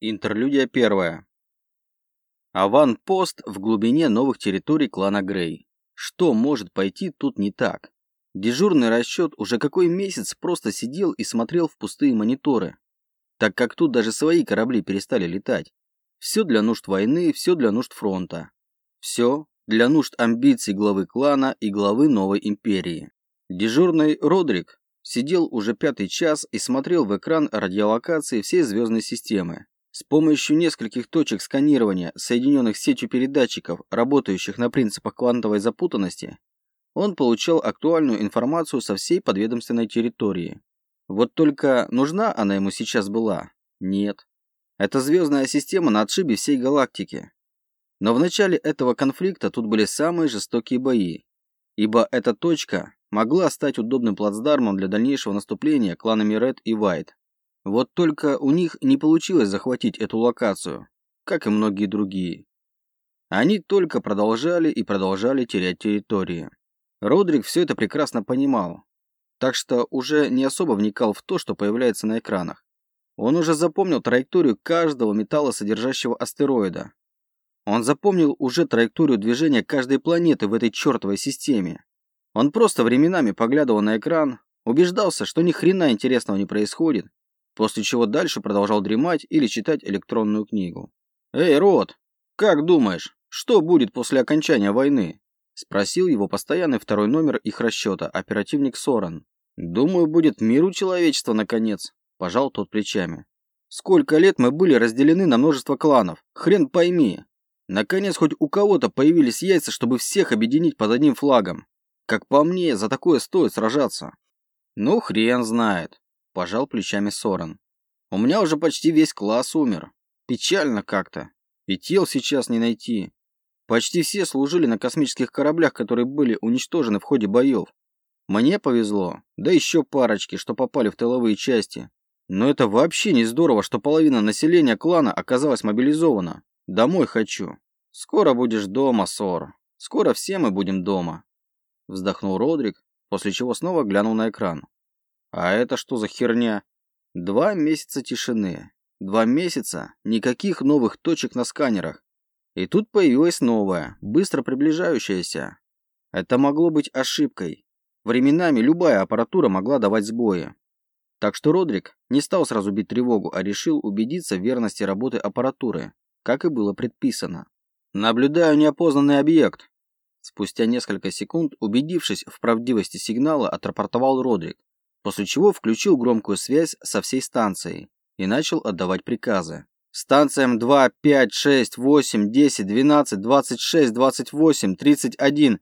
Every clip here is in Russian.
Интерлюдия первая. Аванпост в глубине новых территорий клана Грей. Что может пойти тут не так? Дежурный расчет уже какой месяц просто сидел и смотрел в пустые мониторы, так как тут даже свои корабли перестали летать. Все для нужд войны, все для нужд фронта. Все для нужд амбиций главы клана и главы новой империи. Дежурный Родрик сидел уже пятый час и смотрел в экран радиолокации всей звездной системы, с помощью нескольких точек сканирования, соединенных сетью передатчиков, работающих на принципах квантовой запутанности, он получал актуальную информацию со всей подведомственной территории. Вот только нужна она ему сейчас была? Нет. Это звездная система на отшибе всей галактики. Но в начале этого конфликта тут были самые жестокие бои, ибо эта точка могла стать удобным плацдармом для дальнейшего наступления кланами Ред и Вайт. Вот только у них не получилось захватить эту локацию, как и многие другие. Они только продолжали и продолжали терять территории. Родрик все это прекрасно понимал, так что уже не особо вникал в то, что появляется на экранах. Он уже запомнил траекторию каждого металлосодержащего астероида. Он запомнил уже траекторию движения каждой планеты в этой чертовой системе. Он просто временами поглядывал на экран, убеждался, что ни хрена интересного не происходит, после чего дальше продолжал дремать или читать электронную книгу. «Эй, Рот, как думаешь, что будет после окончания войны?» Спросил его постоянный второй номер их расчета, оперативник Соран. «Думаю, будет мир у человечества, наконец», – пожал тот плечами. «Сколько лет мы были разделены на множество кланов, хрен пойми. Наконец, хоть у кого-то появились яйца, чтобы всех объединить под одним флагом. Как по мне, за такое стоит сражаться». «Ну, хрен знает», Пожал плечами Сорен. У меня уже почти весь класс умер. Печально как-то. И тел сейчас не найти. Почти все служили на космических кораблях, которые были уничтожены в ходе боев. Мне повезло, да еще парочки, что попали в тыловые части. Но это вообще не здорово, что половина населения клана оказалась мобилизована. Домой хочу. Скоро будешь дома, Сор. Скоро все мы будем дома. Вздохнул Родрик, после чего снова глянул на экран. А это что за херня? Два месяца тишины. Два месяца никаких новых точек на сканерах. И тут появилась новая, быстро приближающаяся. Это могло быть ошибкой. Временами любая аппаратура могла давать сбои. Так что Родрик не стал сразу бить тревогу, а решил убедиться в верности работы аппаратуры, как и было предписано. «Наблюдаю неопознанный объект». Спустя несколько секунд, убедившись в правдивости сигнала, отрапортовал Родрик после чего включил громкую связь со всей станцией и начал отдавать приказы. Станциям 2, 5, 6, 8, 10, 12, 26, 28, 31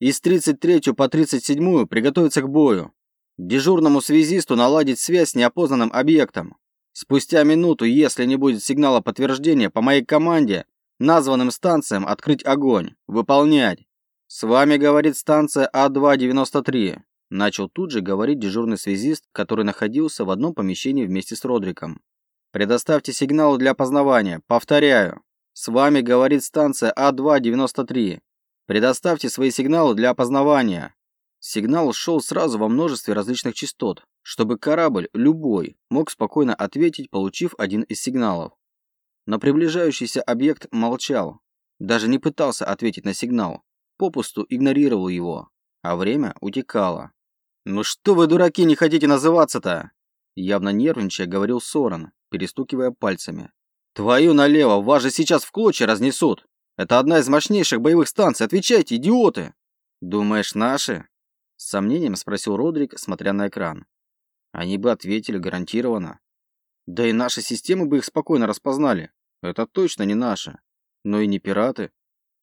из 33 по 37 приготовиться к бою. Дежурному связисту наладить связь с неопознанным объектом. Спустя минуту, если не будет сигнала подтверждения по моей команде, названным станциям открыть огонь. Выполнять. С вами говорит станция А293. Начал тут же говорить дежурный связист, который находился в одном помещении вместе с Родриком. «Предоставьте сигнал для опознавания. Повторяю. С вами говорит станция А293. Предоставьте свои сигналы для опознавания». Сигнал шел сразу во множестве различных частот, чтобы корабль, любой, мог спокойно ответить, получив один из сигналов. Но приближающийся объект молчал, даже не пытался ответить на сигнал, попусту игнорировал его, а время утекало. «Ну что вы, дураки, не хотите называться-то?» Явно нервничая, говорил Соран, перестукивая пальцами. «Твою налево, вас же сейчас в клочья разнесут! Это одна из мощнейших боевых станций, отвечайте, идиоты!» «Думаешь, наши?» С сомнением спросил Родрик, смотря на экран. Они бы ответили гарантированно. Да и наши системы бы их спокойно распознали. Это точно не наши. Но и не пираты.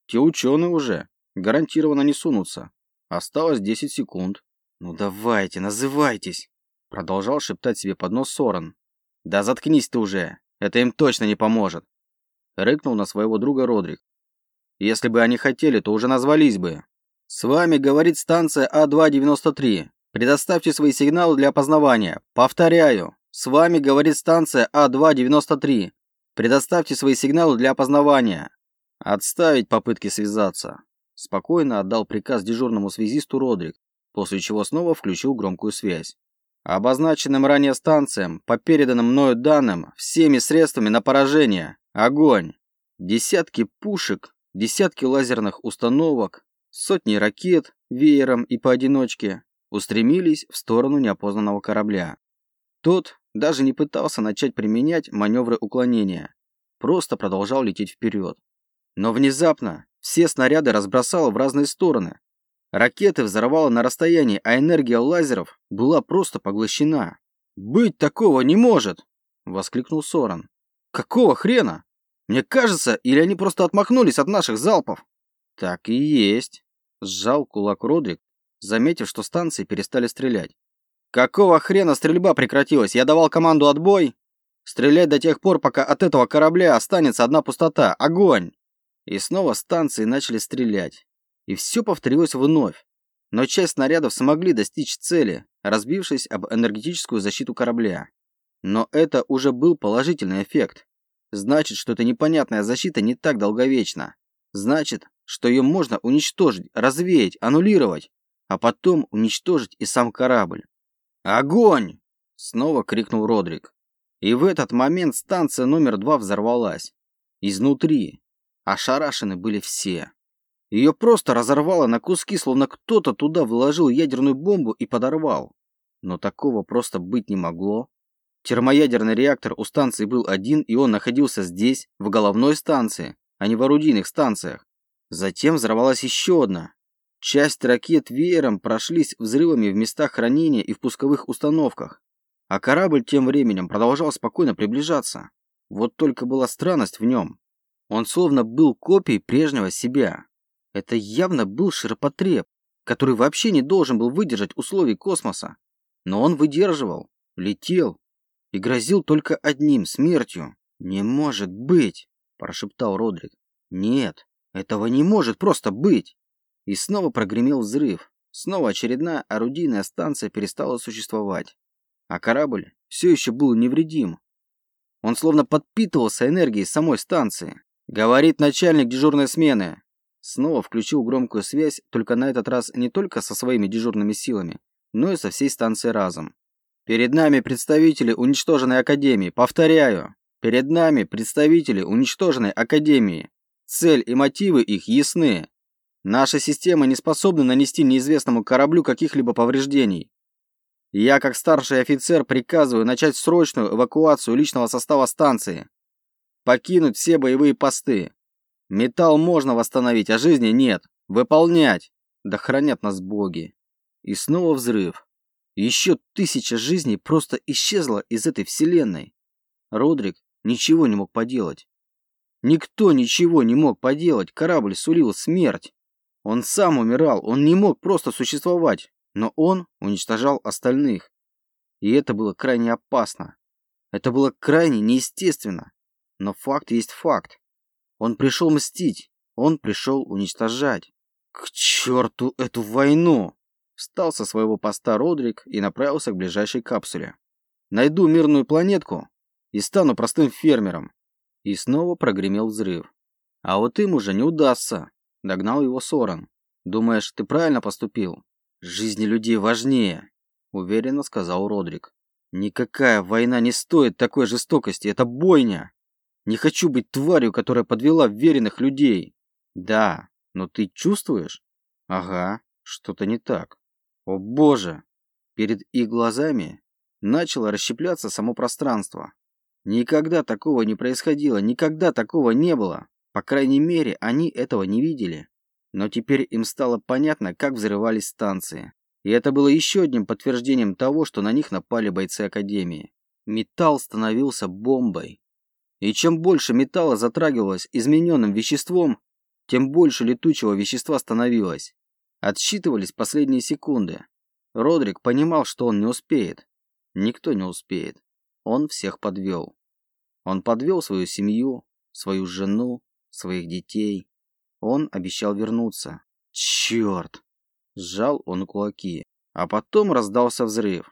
Те ученые уже. Гарантированно не сунутся. Осталось 10 секунд. «Ну давайте, называйтесь!» Продолжал шептать себе под нос Соран. «Да заткнись ты уже! Это им точно не поможет!» Рыкнул на своего друга Родрик. «Если бы они хотели, то уже назвались бы!» «С вами говорит станция А293. Предоставьте свои сигналы для опознавания. Повторяю, с вами говорит станция А293. Предоставьте свои сигналы для опознавания. Отставить попытки связаться. Спокойно отдал приказ дежурному связисту Родрик, после чего снова включил громкую связь. Обозначенным ранее станциям, по переданным мною данным, всеми средствами на поражение. Огонь! Десятки пушек, десятки лазерных установок, сотни ракет, веером и поодиночке, устремились в сторону неопознанного корабля. Тот даже не пытался начать применять маневры уклонения, просто продолжал лететь вперед. Но внезапно все снаряды разбросало в разные стороны. Ракеты взорвало на расстоянии, а энергия лазеров была просто поглощена. «Быть такого не может!» – воскликнул Соран. «Какого хрена? Мне кажется, или они просто отмахнулись от наших залпов?» «Так и есть», – сжал кулак Родрик, заметив, что станции перестали стрелять. «Какого хрена стрельба прекратилась? Я давал команду «отбой»?» «Стрелять до тех пор, пока от этого корабля останется одна пустота. Огонь!» И снова станции начали стрелять. И все повторилось вновь. Но часть снарядов смогли достичь цели, разбившись об энергетическую защиту корабля. Но это уже был положительный эффект. Значит, что эта непонятная защита не так долговечна. Значит, что ее можно уничтожить, развеять, аннулировать, а потом уничтожить и сам корабль. «Огонь!» – снова крикнул Родрик. И в этот момент станция номер два взорвалась. Изнутри. Ошарашены были все. Ее просто разорвало на куски, словно кто-то туда вложил ядерную бомбу и подорвал. Но такого просто быть не могло. Термоядерный реактор у станции был один, и он находился здесь, в головной станции, а не в орудийных станциях. Затем взорвалась еще одна. Часть ракет веером прошлись взрывами в местах хранения и в пусковых установках. А корабль тем временем продолжал спокойно приближаться. Вот только была странность в нем. Он словно был копией прежнего себя. Это явно был ширпотреб, который вообще не должен был выдержать условий космоса. Но он выдерживал, летел и грозил только одним – смертью. «Не может быть!» – прошептал Родрик. «Нет, этого не может просто быть!» И снова прогремел взрыв. Снова очередная орудийная станция перестала существовать. А корабль все еще был невредим. Он словно подпитывался энергией самой станции. Говорит начальник дежурной смены. Снова включил громкую связь, только на этот раз не только со своими дежурными силами, но и со всей станцией разом. Перед нами представители уничтоженной академии. Повторяю, перед нами представители уничтоженной академии. Цель и мотивы их ясны. Наша система не способна нанести неизвестному кораблю каких-либо повреждений. Я, как старший офицер, приказываю начать срочную эвакуацию личного состава станции покинуть все боевые посты. Металл можно восстановить, а жизни нет. Выполнять. Да хранят нас боги. И снова взрыв. Еще тысяча жизней просто исчезла из этой вселенной. Родрик ничего не мог поделать. Никто ничего не мог поделать. Корабль сулил смерть. Он сам умирал, он не мог просто существовать, но он уничтожал остальных. И это было крайне опасно. Это было крайне неестественно. Но факт есть факт. Он пришел мстить. Он пришел уничтожать. К черту эту войну! Встал со своего поста Родрик и направился к ближайшей капсуле. Найду мирную планетку и стану простым фермером. И снова прогремел взрыв. А вот им уже не удастся. Догнал его Соран. Думаешь, ты правильно поступил? Жизни людей важнее, уверенно сказал Родрик. Никакая война не стоит такой жестокости, это бойня. Не хочу быть тварью, которая подвела веренных людей. Да, но ты чувствуешь? Ага, что-то не так. О боже! Перед их глазами начало расщепляться само пространство. Никогда такого не происходило, никогда такого не было. По крайней мере, они этого не видели. Но теперь им стало понятно, как взрывались станции. И это было еще одним подтверждением того, что на них напали бойцы Академии. Металл становился бомбой. И чем больше металла затрагивалось измененным веществом, тем больше летучего вещества становилось. Отсчитывались последние секунды. Родрик понимал, что он не успеет. Никто не успеет. Он всех подвел. Он подвел свою семью, свою жену, своих детей. Он обещал вернуться. Черт! Сжал он кулаки. А потом раздался взрыв.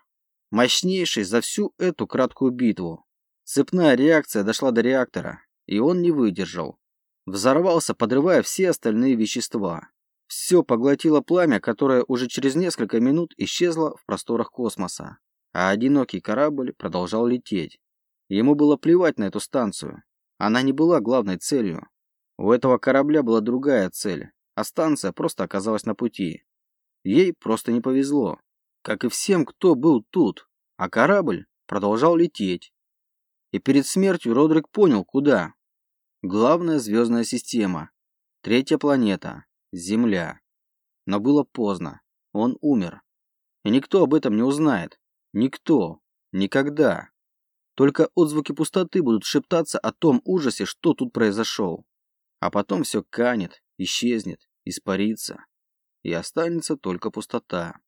Мощнейший за всю эту краткую битву. Цепная реакция дошла до реактора, и он не выдержал. Взорвался, подрывая все остальные вещества. Все поглотило пламя, которое уже через несколько минут исчезло в просторах космоса. А одинокий корабль продолжал лететь. Ему было плевать на эту станцию. Она не была главной целью. У этого корабля была другая цель, а станция просто оказалась на пути. Ей просто не повезло. Как и всем, кто был тут. А корабль продолжал лететь. И перед смертью Родрик понял, куда. Главная звездная система. Третья планета. Земля. Но было поздно. Он умер. И никто об этом не узнает. Никто. Никогда. Только отзвуки пустоты будут шептаться о том ужасе, что тут произошел. А потом все канет, исчезнет, испарится. И останется только пустота.